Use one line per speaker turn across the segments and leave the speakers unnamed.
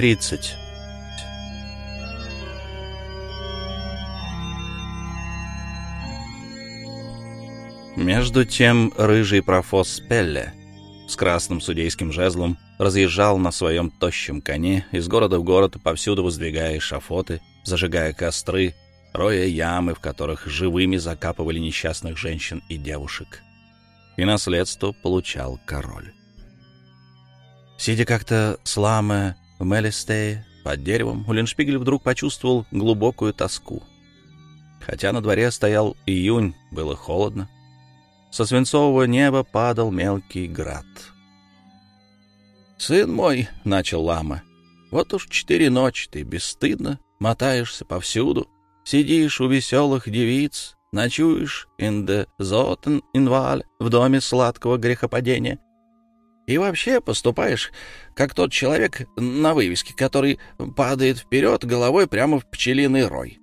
30. Между тем рыжий профос Спелле с красным судейским жезлом разъезжал на своем тощем коне из города в город, повсюду воздвигая шафоты, зажигая костры, роя ямы, в которых живыми закапывали несчастных женщин и девушек. И наследство получал король. Сидя как-то с ламы в Мелистее под деревом, Уллиншпигель вдруг почувствовал глубокую тоску. Хотя на дворе стоял июнь, было холодно. Со свинцового неба падал мелкий град. «Сын мой», — начал лама, — «вот уж четыре ночи ты бесстыдно мотаешься повсюду, сидишь у веселых девиц, ночуешь the Zoten Inval в доме сладкого грехопадения, и вообще поступаешь, как тот человек на вывеске, который падает вперед головой прямо в пчелиный рой.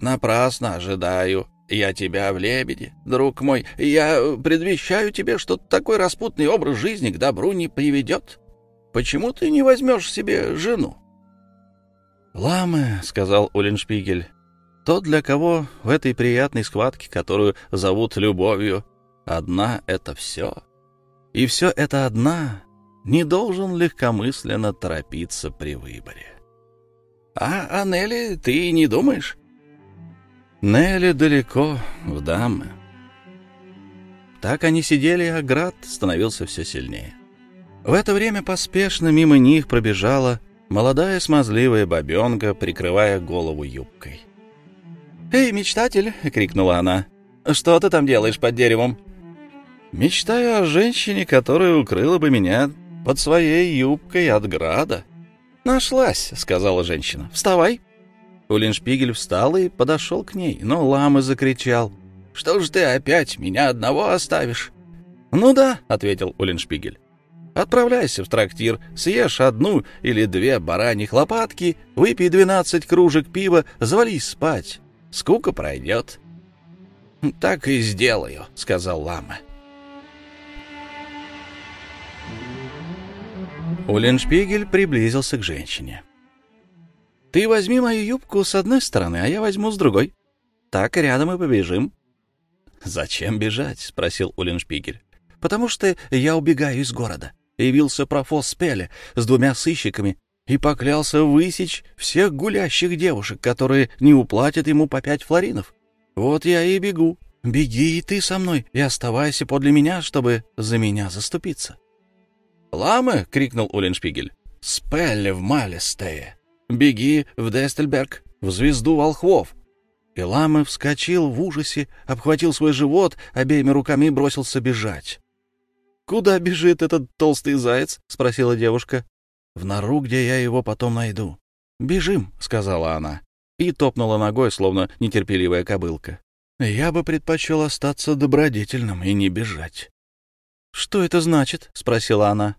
Напрасно ожидаю я тебя в лебеде, друг мой. Я предвещаю тебе, что такой распутный образ жизни к добру не приведет. Почему ты не возьмешь себе жену? «Ламы», — сказал Уллиншпигель, — «тот, для кого в этой приятной схватке, которую зовут любовью, одна — это все». И все это одна не должен легкомысленно торопиться при выборе. А о Нелли ты не думаешь? Нелли далеко, в дамы. Так они сидели, а град становился все сильнее. В это время поспешно мимо них пробежала молодая смазливая бабенка, прикрывая голову юбкой. «Эй, мечтатель!» — крикнула она. «Что ты там делаешь под деревом?» Мечтаю о женщине, которая укрыла бы меня под своей юбкой от града. «Нашлась», — сказала женщина. «Вставай». Улиншпигель встал и подошел к ней, но лама закричал. «Что ж ты опять меня одного оставишь?» «Ну да», — ответил Улиншпигель. «Отправляйся в трактир, съешь одну или две бараньих лопатки, выпей двенадцать кружек пива, завались спать. Скука пройдет». «Так и сделаю», — сказал лама. Уллиншпигель приблизился к женщине. «Ты возьми мою юбку с одной стороны, а я возьму с другой. Так рядом и побежим». «Зачем бежать?» — спросил Уллиншпигель. «Потому что я убегаю из города. Явился профос Спеле с двумя сыщиками и поклялся высечь всех гулящих девушек, которые не уплатят ему по пять флоринов. Вот я и бегу. Беги и ты со мной, и оставайся подле меня, чтобы за меня заступиться». «Ламы!» — крикнул Уллиншпигель. «Спелле в Малестее! Беги в Дестельберг, в звезду волхвов!» И Ламы вскочил в ужасе, обхватил свой живот, обеими руками бросился бежать. «Куда бежит этот толстый заяц?» — спросила девушка. «В нору, где я его потом найду». «Бежим», — сказала она, и топнула ногой, словно нетерпеливая кобылка. «Я бы предпочел остаться добродетельным и не бежать». «Что это значит?» — спросила она.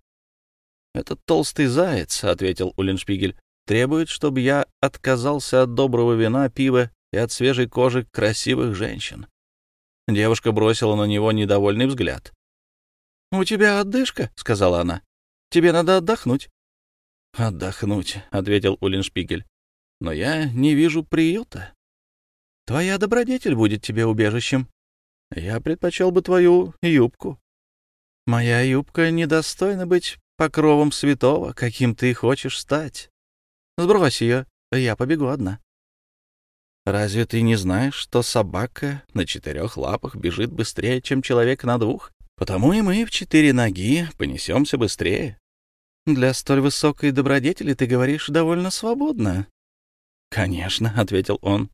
«Этот толстый заяц», — ответил Уллиншпигель, — «требует, чтобы я отказался от доброго вина, пива и от свежей кожи красивых женщин». Девушка бросила на него недовольный взгляд. «У тебя отдышка», — сказала она. «Тебе надо отдохнуть». «Отдохнуть», — ответил Уллиншпигель. «Но я не вижу приюта. Твоя добродетель будет тебе убежищем. Я предпочел бы твою юбку». «Моя юбка недостойна быть покровом святого, каким ты хочешь стать. Сбрось ее, я побегу одна. Разве ты не знаешь, что собака на четырех лапах бежит быстрее, чем человек на двух? Потому и мы в четыре ноги понесемся быстрее. Для столь высокой добродетели ты говоришь довольно свободно. Конечно, — ответил он.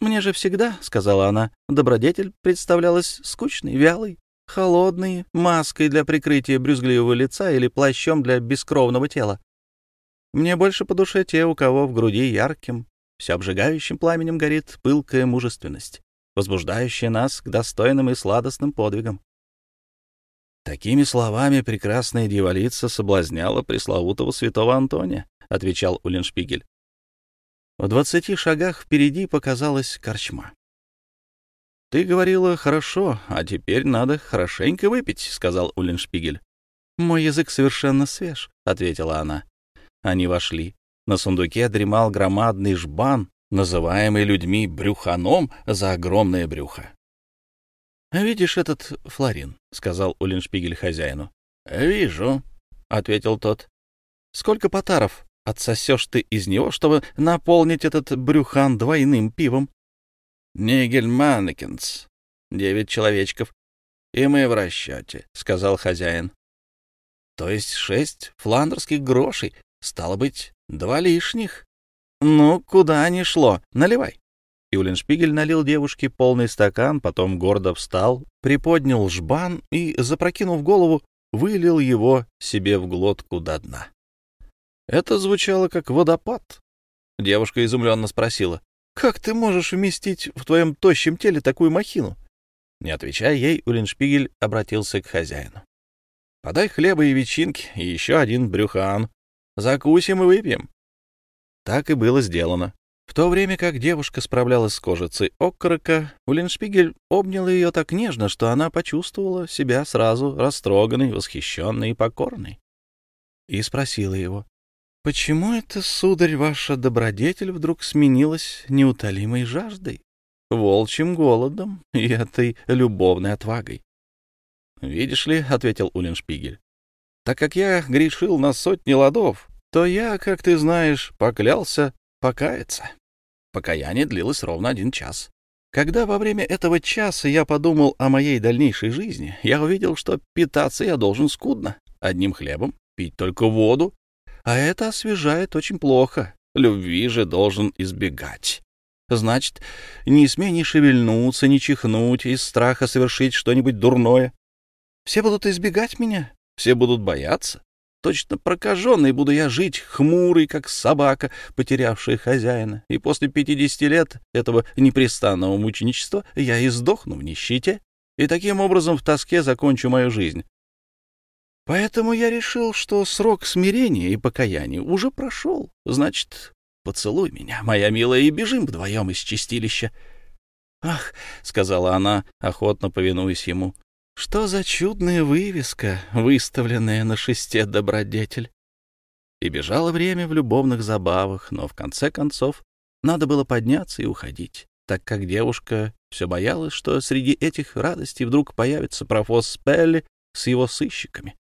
Мне же всегда, — сказала она, — добродетель представлялась скучной, вялой, холодной, маской для прикрытия брюзгливого лица или плащом для бескровного тела. Мне больше по душе те, у кого в груди ярким, все обжигающим пламенем горит пылкая мужественность, возбуждающая нас к достойным и сладостным подвигам. Такими словами прекрасная дьяволица соблазняла пресловутого святого Антония, — отвечал Уллиншпигель. В двадцати шагах впереди показалась корчма. «Ты говорила хорошо, а теперь надо хорошенько выпить», — сказал Уллиншпигель. «Мой язык совершенно свеж», — ответила она. Они вошли. На сундуке дремал громадный жбан, называемый людьми брюханом за огромное брюхо. «Видишь этот флорин?» — сказал Уллиншпигель хозяину. «Вижу», — ответил тот. «Сколько потаров отсосешь ты из него, чтобы наполнить этот брюхан двойным пивом?» «Нигель Маннекенс. Девять человечков. И мы в расчете», — сказал хозяин. «То есть шесть фландерских грошей. Стало быть, два лишних. Ну, куда ни шло. Наливай». Юленшпигель налил девушке полный стакан, потом гордо встал, приподнял жбан и, запрокинув голову, вылил его себе в глотку до дна. Это звучало как водопад. Девушка изумленно спросила, «Как ты можешь вместить в твоем тощем теле такую махину?» Не отвечая ей, Уллиншпигель обратился к хозяину. «Подай хлеба и ветчинки, и еще один брюхан. Закусим и выпьем». Так и было сделано. В то время как девушка справлялась с кожицей окорока, Уллиншпигель обнял ее так нежно, что она почувствовала себя сразу растроганной, восхищенной и покорной. И спросила его, «Почему это, сударь, ваша добродетель вдруг сменилась неутолимой жаждой, волчьим голодом и этой любовной отвагой?» «Видишь ли», — ответил Уллиншпигель, «так как я грешил на сотни ладов, то я, как ты знаешь, поклялся покаяться. Покаяние длилось ровно один час. Когда во время этого часа я подумал о моей дальнейшей жизни, я увидел, что питаться я должен скудно, одним хлебом, пить только воду, а это освежает очень плохо. Любви же должен избегать. Значит, не смей ни шевельнуться, ни чихнуть из страха совершить что-нибудь дурное. Все будут избегать меня, все будут бояться. Точно прокаженный буду я жить, хмурый, как собака, потерявшая хозяина, и после пятидесяти лет этого непрестанного мученичества я и сдохну в нищете, и таким образом в тоске закончу мою жизнь. Поэтому я решил, что срок смирения и покаяния уже прошел. Значит, поцелуй меня, моя милая, и бежим вдвоем из чистилища. — Ах, — сказала она, охотно повинуясь ему, что за чудная вывеска, выставленная на шесте добродетель? И бежало время в любовных забавах, но в конце концов надо было подняться и уходить, так как девушка все боялась, что среди этих радостей вдруг появится профос Спелли с его сыщиками.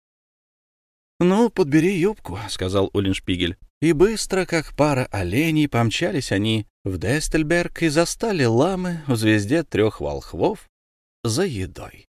«Ну, подбери юбку», — сказал Уллиншпигель. И быстро, как пара оленей, помчались они в Дестельберг и застали ламы в звезде трех волхвов за едой.